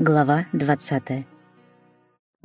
Глава 20.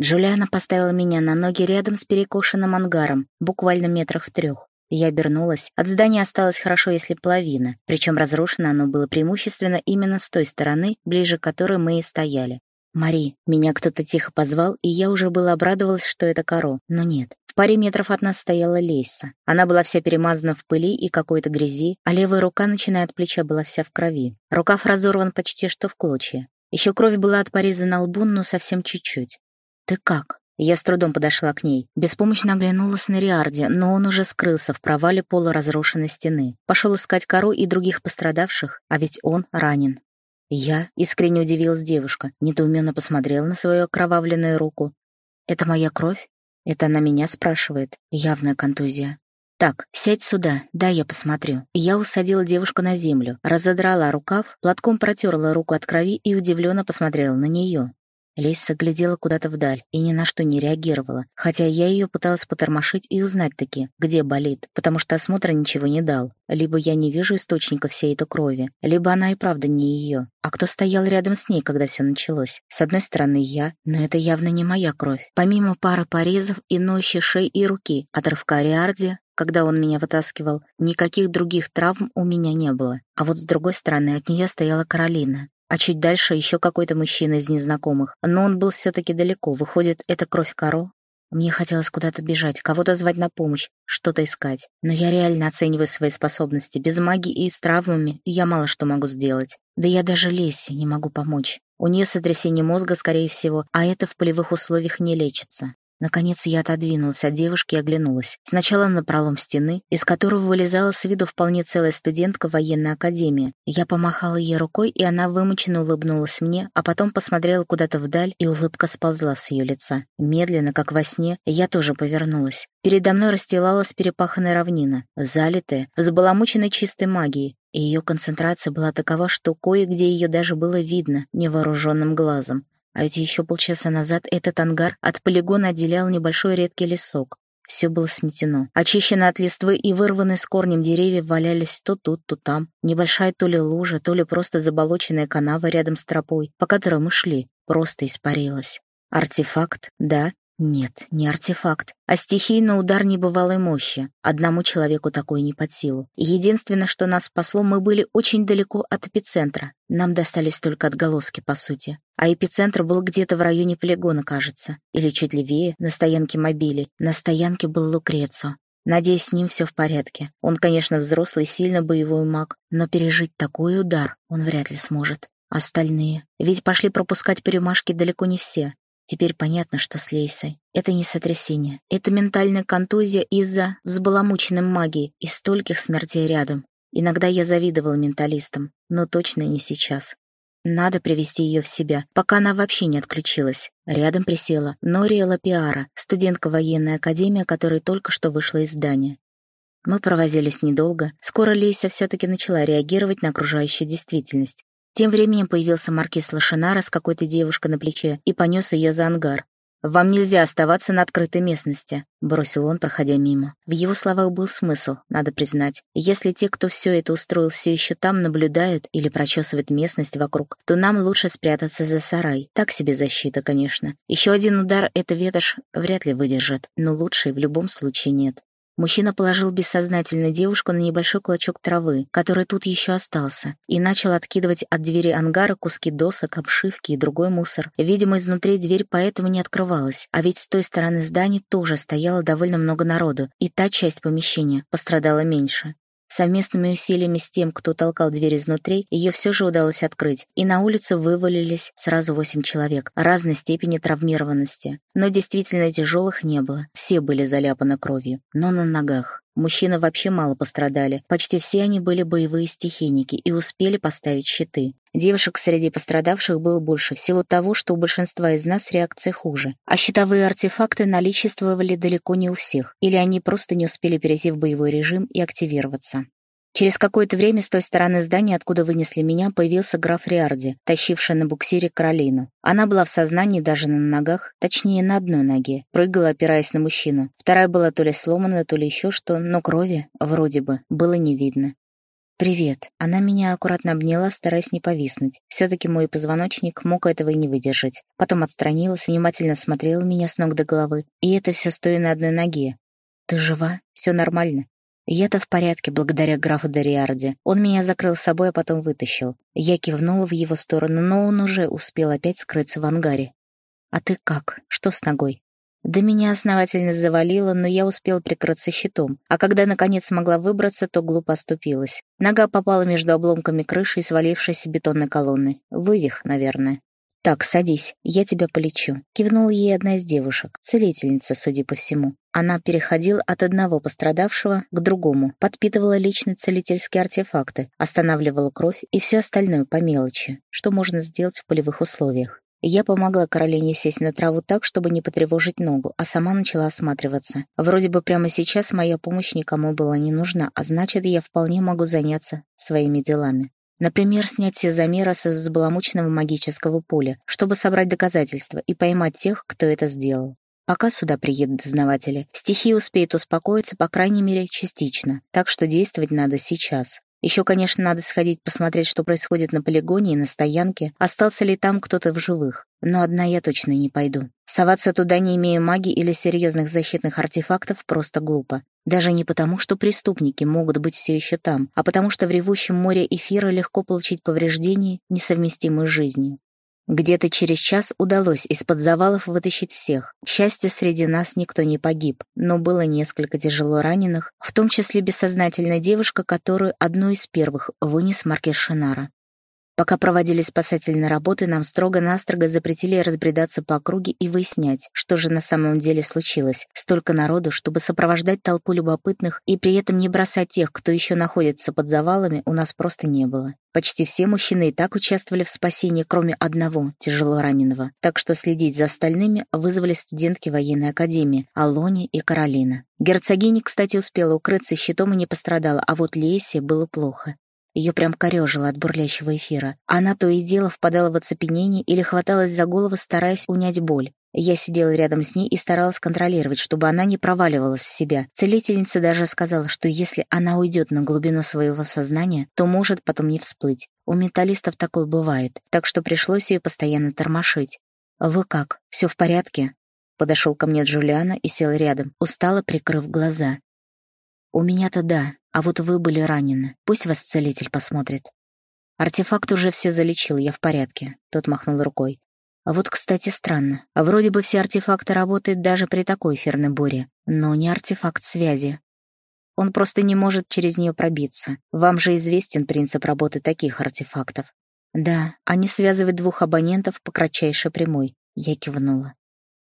Джулиана поставила меня на ноги рядом с перекошенным ангаром, буквально метрах в трех. Я обернулась. От здания осталось хорошо, если половина, причем разрушено оно было преимущественно именно с той стороны, ближе к которой мы и стояли. «Мари», меня кто-то тихо позвал, и я уже было обрадовалась, что это Каро, но нет. В паре метров от нас стояла Лейса. Она была вся перемазана в пыли и какой-то грязи, а левая рука, начиная от плеча, была вся в крови. Рукав разорван почти что в клочья. Еще кровь была от пореза на лбу, но совсем чуть-чуть. «Ты как?» Я с трудом подошла к ней. Беспомощно оглянулась на Риарде, но он уже скрылся в провале полуразрушенной стены. Пошел искать кору и других пострадавших, а ведь он ранен. Я искренне удивилась девушка, недоуменно посмотрела на свою окровавленную руку. «Это моя кровь?» Это она меня спрашивает. Явная контузия. «Так, сядь сюда, дай я посмотрю». Я усадила девушку на землю, разодрала рукав, платком протерла руку от крови и удивленно посмотрела на нее. Лейса глядела куда-то вдаль и ни на что не реагировала, хотя я ее пыталась потормошить и узнать-таки, где болит, потому что осмотр ничего не дал. Либо я не вижу источника всей этой крови, либо она и правда не ее. А кто стоял рядом с ней, когда все началось? С одной стороны, я, но это явно не моя кровь. Помимо пары порезов и ноющей шеи и руки от рывка Ариарди, когда он меня вытаскивал, никаких других травм у меня не было. А вот с другой стороны от нее стояла Каролина а чуть дальше еще какой-то мужчина из незнакомых. Но он был все-таки далеко. Выходит, это кровь коро? Мне хотелось куда-то бежать, кого-то звать на помощь, что-то искать. Но я реально оцениваю свои способности. Без магии и с травмами я мало что могу сделать. Да я даже Лесе не могу помочь. У нее сотрясение мозга, скорее всего, а это в полевых условиях не лечится. Наконец я отодвинулась от девушки и оглянулась. Сначала на пролом стены, из которого вылезала с виду вполне целая студентка военной академии. Я помахала ей рукой, и она вымученно улыбнулась мне, а потом посмотрела куда-то вдаль, и улыбка сползла с ее лица. Медленно, как во сне, я тоже повернулась. Передо мной расстилалась перепаханная равнина, залитая, взбаламученной чистой магией, и ее концентрация была такова, что кое-где ее даже было видно невооруженным глазом. А ведь еще полчаса назад этот ангар от полигона отделял небольшой редкий лесок. Все было сметено. Очищено от листвы и вырванные с корнем деревья валялись то тут, то там. Небольшая то ли лужа, то ли просто заболоченная канава рядом с тропой, по которой мы шли, просто испарилась. Артефакт, да, нет, не артефакт, а стихийный удар небывалой мощи. Одному человеку такой не под силу. Единственное, что нас спасло, мы были очень далеко от эпицентра. Нам достались только отголоски, по сути. А эпицентр был где-то в районе полигона, кажется. Или чуть левее, на стоянке мобилей. На стоянке был Лукрецо. Надеюсь, с ним все в порядке. Он, конечно, взрослый, сильно боевой маг, но пережить такой удар он вряд ли сможет. Остальные. Ведь пошли пропускать перемашки далеко не все. Теперь понятно, что с Лейсой. Это не сотрясение. Это ментальная контузия из-за взбаламученной магии и стольких смертей рядом. Иногда я завидовала менталистам, но точно не сейчас. Надо привести ее в себя, пока она вообще не отключилась. Рядом присела Нория Лапиара, студентка военной академии, которая только что вышла из здания. Мы провозились недолго. Скоро Лейса все-таки начала реагировать на окружающую действительность. Тем временем появился маркиз Лошинара с какой-то девушкой на плече и понес ее за ангар. «Вам нельзя оставаться на открытой местности», — бросил он, проходя мимо. В его словах был смысл, надо признать. Если те, кто все это устроил, все еще там наблюдают или прочесывают местность вокруг, то нам лучше спрятаться за сарай. Так себе защита, конечно. Еще один удар эта ветошь вряд ли выдержит, но лучше в любом случае нет. Мужчина положил бессознательно девушку на небольшой клочок травы, который тут еще остался, и начал откидывать от двери ангара куски досок, обшивки и другой мусор. Видимо, изнутри дверь поэтому не открывалась, а ведь с той стороны здания тоже стояло довольно много народу, и та часть помещения пострадала меньше. Совместными усилиями с тем, кто толкал дверь изнутри, ее все же удалось открыть, и на улицу вывалились сразу восемь человек разной степени травмированности. Но действительно тяжелых не было, все были заляпаны кровью, но на ногах. Мужчины вообще мало пострадали, почти все они были боевые стихийники и успели поставить щиты. Девушек среди пострадавших было больше, в силу того, что у большинства из нас реакция хуже. А щитовые артефакты наличествовали далеко не у всех, или они просто не успели перейти в боевой режим и активироваться. Через какое-то время с той стороны здания, откуда вынесли меня, появился граф Риарди, тащивший на буксире Каролину. Она была в сознании даже на ногах, точнее, на одной ноге, прыгала, опираясь на мужчину. Вторая была то ли сломана, то ли еще что, но крови, вроде бы, было не видно. «Привет». Она меня аккуратно обняла, стараясь не повиснуть. Все-таки мой позвоночник мог этого и не выдержать. Потом отстранилась, внимательно смотрела меня с ног до головы. И это все стоя на одной ноге. «Ты жива? Все нормально?» «Я-то в порядке, благодаря графу Дориарде. Он меня закрыл собой, а потом вытащил. Я кивнула в его сторону, но он уже успел опять скрыться в ангаре. «А ты как? Что с ногой?» Да меня основательно завалило, но я успел прикрыться щитом, а когда наконец смогла выбраться, то глупо оступилась. Нога попала между обломками крыши и свалившейся бетонной колонны. Вывих, наверное. «Так, садись, я тебя полечу», — кивнула ей одна из девушек, целительница, судя по всему. Она переходила от одного пострадавшего к другому, подпитывала личные целительские артефакты, останавливала кровь и все остальное по мелочи, что можно сделать в полевых условиях. Я помогла Каролине сесть на траву так, чтобы не потревожить ногу, а сама начала осматриваться. Вроде бы прямо сейчас моя помощь никому была не нужна, а значит, я вполне могу заняться своими делами. Например, снять все замеры с взбаламученного магического поля, чтобы собрать доказательства и поймать тех, кто это сделал. Пока сюда приедут дознаватели, стихия успеет успокоиться, по крайней мере, частично, так что действовать надо сейчас. Еще, конечно, надо сходить посмотреть, что происходит на полигоне и на стоянке, остался ли там кто-то в живых. Но одна я точно не пойду. Соваться туда, не имея магии или серьезных защитных артефактов, просто глупо. Даже не потому, что преступники могут быть все еще там, а потому что в ревущем море эфира легко получить повреждения, несовместимые с жизнью. Где-то через час удалось из-под завалов вытащить всех. К счастью, среди нас никто не погиб, но было несколько тяжело раненых, в том числе бессознательная девушка, которую одну из первых вынес маркер Шинара. Пока проводили спасательные работы, нам строго-настрого запретили разбредаться по округе и выяснять, что же на самом деле случилось. Столько народу, чтобы сопровождать толпу любопытных и при этом не бросать тех, кто еще находится под завалами, у нас просто не было. Почти все мужчины и так участвовали в спасении, кроме одного, тяжело раненого. Так что следить за остальными вызвали студентки военной академии Алони и Каролина. Герцогиня, кстати, успела укрыться щитом и не пострадала, а вот Лесе было плохо. Ее прям корежило от бурлящего эфира. Она то и дело впадала в оцепенение или хваталась за голову, стараясь унять боль. Я сидела рядом с ней и старалась контролировать, чтобы она не проваливалась в себя. Целительница даже сказала, что если она уйдет на глубину своего сознания, то может потом не всплыть. У менталистов такое бывает, так что пришлось ее постоянно тормошить. «Вы как? Все в порядке?» Подошел ко мне Джулиана и сел рядом, устало прикрыв глаза. «У меня-то да, а вот вы были ранены. Пусть вас целитель посмотрит. Артефакт уже все залечил, я в порядке. Тот махнул рукой. А вот, кстати, странно. Вроде бы все артефакты работают даже при такой эфирной буре, но не артефакт связи. Он просто не может через нее пробиться. Вам же известен принцип работы таких артефактов. Да, они связывают двух абонентов по кратчайшей прямой. Я кивнула.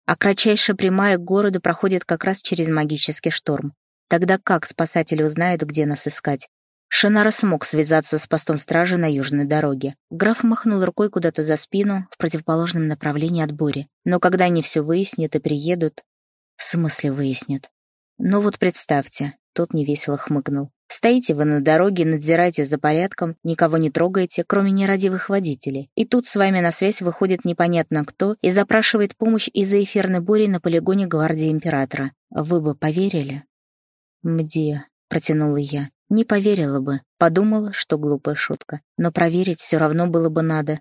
А кратчайшая прямая к городу проходит как раз через магический шторм. Тогда как спасатели узнают, где нас искать? Шинара смог связаться с постом стражи на южной дороге. Граф махнул рукой куда-то за спину, в противоположном направлении от бури. Но когда они все выяснят и приедут... В смысле выяснят? Ну вот представьте, тот невесело хмыкнул. Стоите вы на дороге, надзираете за порядком, никого не трогаете, кроме нерадивых водителей. И тут с вами на связь выходит непонятно кто и запрашивает помощь из-за эфирной бури на полигоне гвардии императора. Вы бы поверили? «Мде», — протянула я. Не поверила бы, подумала, что глупая шутка. Но проверить все равно было бы надо.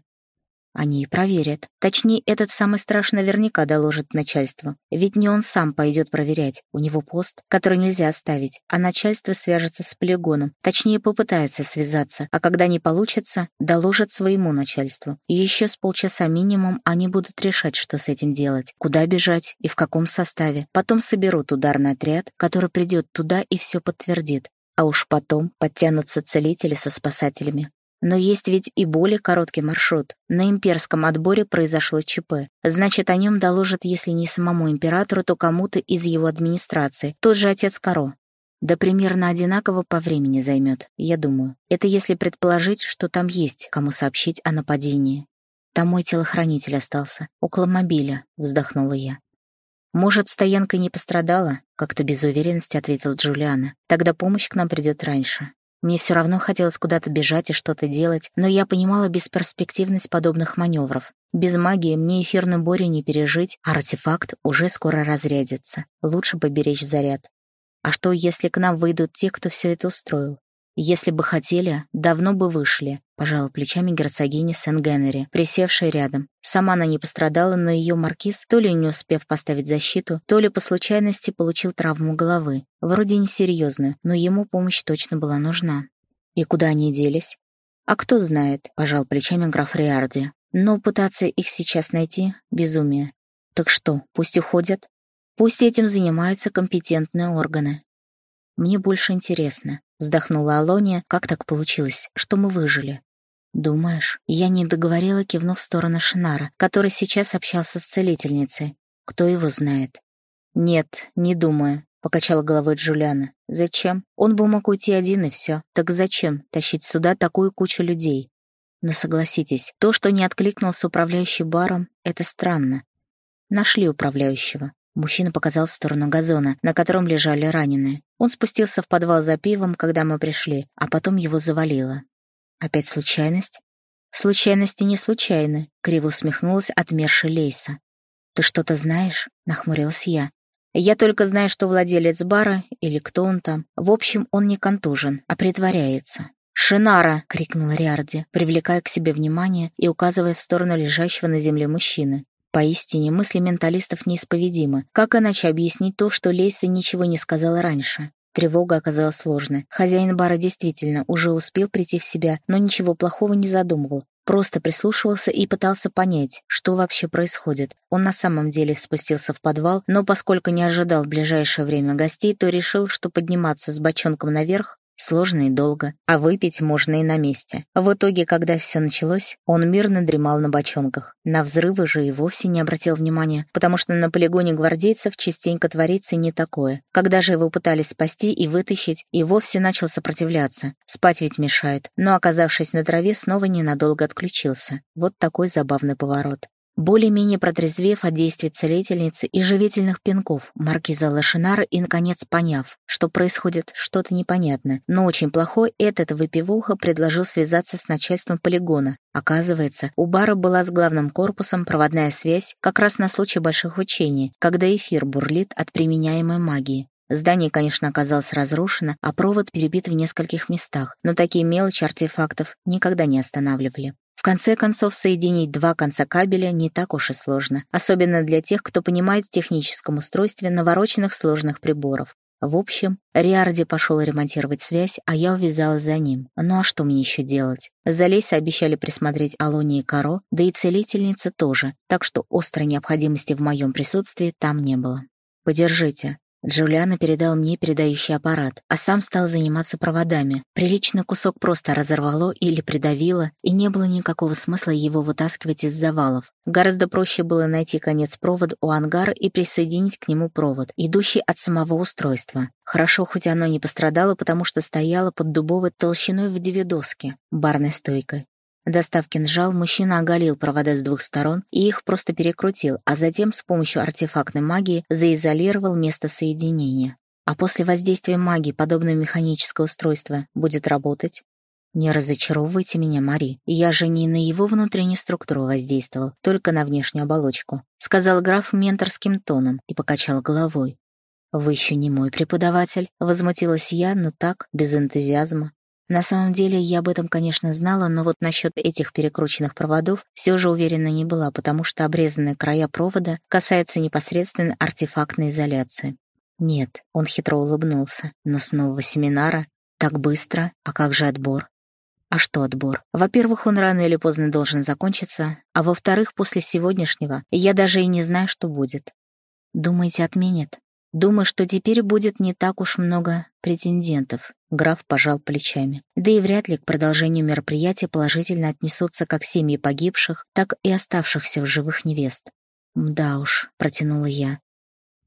Они и проверят. Точнее, этот самый страж наверняка доложит начальству. Ведь не он сам пойдет проверять. У него пост, который нельзя оставить, а начальство свяжется с полигоном. Точнее, попытается связаться. А когда не получится, доложит своему начальству. И еще с полчаса минимум они будут решать, что с этим делать. Куда бежать и в каком составе. Потом соберут ударный отряд, который придет туда и все подтвердит. А уж потом подтянутся целители со спасателями. Но есть ведь и более короткий маршрут. На имперском отборе произошло ЧП. Значит, о нем доложат, если не самому императору, то кому-то из его администрации. Тот же отец Каро. Да примерно одинаково по времени займет, я думаю. Это если предположить, что там есть, кому сообщить о нападении. Там мой телохранитель остался, около мобиля, вздохнула я. Может, стоянка не пострадала? Как-то без уверенности ответил Джулиана. Тогда помощь к нам придет раньше. Мне все равно хотелось куда-то бежать и что-то делать, но я понимала бесперспективность подобных маневров. Без магии мне эфирным борю не пережить, а артефакт уже скоро разрядится. Лучше поберечь заряд. А что, если к нам выйдут те, кто все это устроил? Если бы хотели, давно бы вышли, пожала плечами герцогиня Сен-Геннери, присевшая рядом. Сама она не пострадала, но ее маркиз, то ли не успев поставить защиту, то ли по случайности получил травму головы. Вроде несерьезную, но ему помощь точно была нужна. И куда они делись? А кто знает, пожал плечами граф Риарди. Но пытаться их сейчас найти — безумие. Так что, пусть уходят? Пусть этим занимаются компетентные органы. Мне больше интересно, вздохнула Алония, как так получилось, что мы выжили. Думаешь, я не договорила, кивнув в сторону Шинара, который сейчас общался с целительницей. Кто его знает? Нет, не думаю, покачала головой Джулиана. Зачем? Он бы мог уйти один и все. Так зачем тащить сюда такую кучу людей? Но согласитесь, то, что не откликнулся управляющий баром, это странно. Нашли управляющего. Мужчина показал в сторону газона, на котором лежали раненые. Он спустился в подвал за пивом, когда мы пришли, а потом его завалило. Опять случайность? Случайности не случайны, криво усмехнулась отмершая Лейса. Ты что-то знаешь? нахмурилась я. Я только знаю, что владелец бара, или кто он там. В общем, он не контужен, а притворяется. «Шинара!» — крикнула Риарди, привлекая к себе внимание и указывая в сторону лежащего на земле мужчины. Поистине, мысли менталистов неисповедимы. Как иначе объяснить то, что Лейса ничего не сказала раньше? Тревога оказалась сложной. Хозяин бара действительно уже успел прийти в себя, но ничего плохого не задумывал. Просто прислушивался и пытался понять, что вообще происходит. Он на самом деле спустился в подвал, но поскольку не ожидал в ближайшее время гостей, то решил, что подниматься с бочонком наверх Сложно и долго, а выпить можно и на месте. В итоге, когда все началось, он мирно дремал на бочонках. На взрывы же и вовсе не обратил внимания, потому что на полигоне гвардейцев частенько творится не такое. Когда же его пытались спасти и вытащить, и вовсе начал сопротивляться. Спать ведь мешает, но, оказавшись на траве, снова ненадолго отключился. Вот такой забавный поворот. Более-менее протрезвев от действий целительницы и живительных пинков, маркиза Лошинара и, наконец, поняв, что происходит что-то непонятное, но очень плохое, этот выпивуха предложил связаться с начальством полигона. Оказывается, у бара была с главным корпусом проводная связь как раз на случай больших учений, когда эфир бурлит от применяемой магии. Здание, конечно, оказалось разрушено, а провод перебит в нескольких местах, но такие мелочи артефактов никогда не останавливали. Конце концов, соединить два конца кабеля не так уж и сложно, особенно для тех, кто понимает в техническом устройстве навороченных сложных приборов. В общем, Риарди пошел ремонтировать связь, а я увязалась за ним. Ну а что мне еще делать? За Лейса обещали присмотреть Алони и Каро, да и целительница тоже, так что острой необходимости в моем присутствии там не было. «Подержите», Джулиана передал мне передающий аппарат, а сам стал заниматься проводами. Приличный кусок просто разорвало или придавило, и не было никакого смысла его вытаскивать из завалов. Гораздо проще было найти конец провода у ангара и присоединить к нему провод, идущий от самого устройства. Хорошо, хоть оно не пострадало, потому что стояло под дубовой толщиной в две доски, барной стойкой. Достав кинжал, мужчина оголил провода с двух сторон и их просто перекрутил, а затем с помощью артефактной магии заизолировал место соединения. А после воздействия магии подобное механическое устройство будет работать? «Не разочаровывайте меня, Мари. Я же не на его внутреннюю структуру воздействовал, только на внешнюю оболочку», сказал граф менторским тоном и покачал головой. «Вы еще не мой преподаватель», — возмутилась я, но так, без энтузиазма. На самом деле я об этом, конечно, знала, но вот насчет этих перекрученных проводов все же уверена не была, потому что обрезанные края провода касаются непосредственно артефактной изоляции. Нет, он хитро улыбнулся, но с нового семинара? Так быстро? А как же отбор? А что отбор? Во-первых, он рано или поздно должен закончиться, а во-вторых, после сегодняшнего я даже и не знаю, что будет. Думаете, отменят? Думаю, что теперь будет не так уж много претендентов. Граф пожал плечами. Да и вряд ли к продолжению мероприятия положительно отнесутся как семьи погибших, так и оставшихся в живых невест. «Да уж», — протянула я.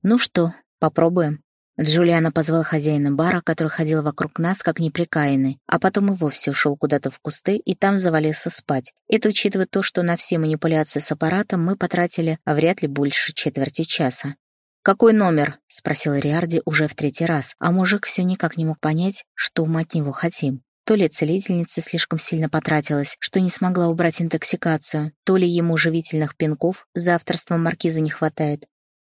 «Ну что, попробуем?» Джулиана позвал хозяина бара, который ходил вокруг нас, как неприкаянный, а потом и вовсе ушел куда-то в кусты и там завалился спать. Это учитывая то, что на все манипуляции с аппаратом мы потратили вряд ли больше четверти часа. «Какой номер?» — спросил Риарди уже в третий раз, а мужик все никак не мог понять, что мы от него хотим. То ли целительница слишком сильно потратилась, что не смогла убрать интоксикацию, то ли ему живительных пинков за авторством маркиза не хватает.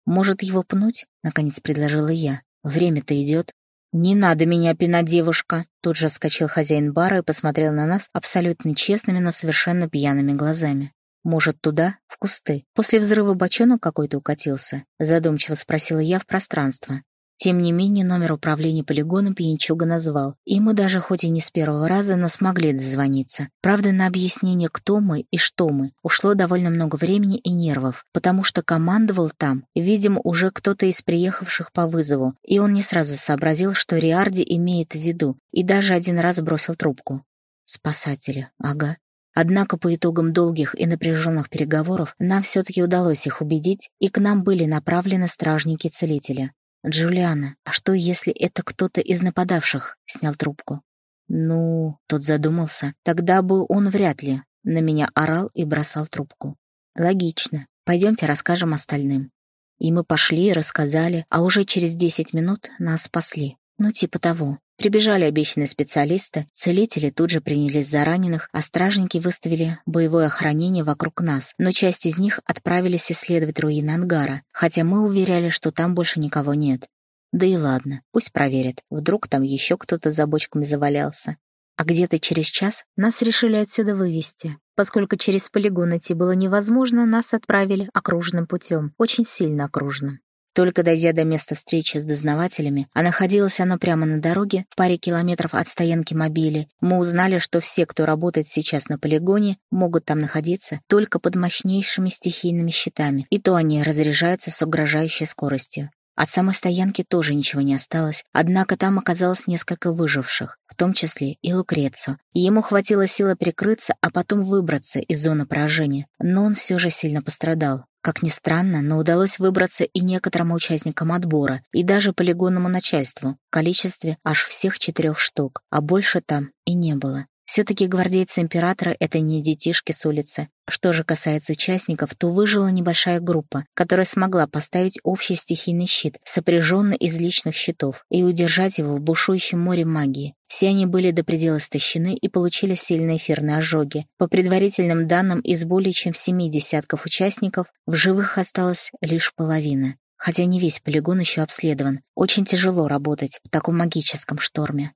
«Может, его пнуть?» — наконец предложила я. «Время-то идет». «Не надо меня пинать, девушка!» Тут же вскочил хозяин бара и посмотрел на нас абсолютно честными, но совершенно пьяными глазами. «Может, туда, в кусты? После взрыва бочонок какой-то укатился?» Задумчиво спросила я в пространство. Тем не менее, номер управления полигоном пьянчуга назвал, и мы даже хоть и не с первого раза, но смогли дозвониться. Правда, на объяснение, кто мы и что мы, ушло довольно много времени и нервов, потому что командовал там, видимо, уже кто-то из приехавших по вызову, и он не сразу сообразил, что Риарди имеет в виду, и даже один раз бросил трубку. Спасатели, ага. Однако по итогам долгих и напряженных переговоров нам все-таки удалось их убедить, и к нам были направлены стражники-целителя. «Джулиана, а что, если это кто-то из нападавших?» — снял трубку. «Ну...» — тот задумался. «Тогда бы он вряд ли на меня орал и бросал трубку». «Логично. Пойдемте расскажем остальным». И мы пошли и рассказали, а уже через десять минут нас спасли. Ну, типа того. Прибежали обещанные специалисты, целители тут же принялись за раненых, а стражники выставили боевое охранение вокруг нас, но часть из них отправились исследовать руины ангара, хотя мы уверяли, что там больше никого нет. Да и ладно, пусть проверят, вдруг там еще кто-то за бочками завалялся. А где-то через час нас решили отсюда вывести. Поскольку через полигон идти было невозможно, нас отправили окружным путем, очень сильно окружным. Только дойдя до места встречи с дознавателями, а находилось оно прямо на дороге, в паре километров от стоянки мобили, мы узнали, что все, кто работает сейчас на полигоне, могут там находиться только под мощнейшими стихийными щитами, и то они разряжаются с угрожающей скоростью. От самой стоянки тоже ничего не осталось, однако там оказалось несколько выживших, в том числе и Лукрецу. Ему хватило силы прикрыться, а потом выбраться из зоны поражения. Но он все же сильно пострадал. Как ни странно, но удалось выбраться и некоторым участникам отбора, и даже полигонному начальству, в количестве аж всех четырех штук, а больше там и не было. Все-таки гвардейцы императора — это не детишки с улицы. Что же касается участников, то выжила небольшая группа, которая смогла поставить общий стихийный щит, сопряженный из личных щитов, и удержать его в бушующем море магии. Все они были до предела истощены и получили сильные эфирные ожоги. По предварительным данным, из более чем семи десятков участников в живых осталась лишь половина. Хотя не весь полигон еще обследован. Очень тяжело работать в таком магическом шторме.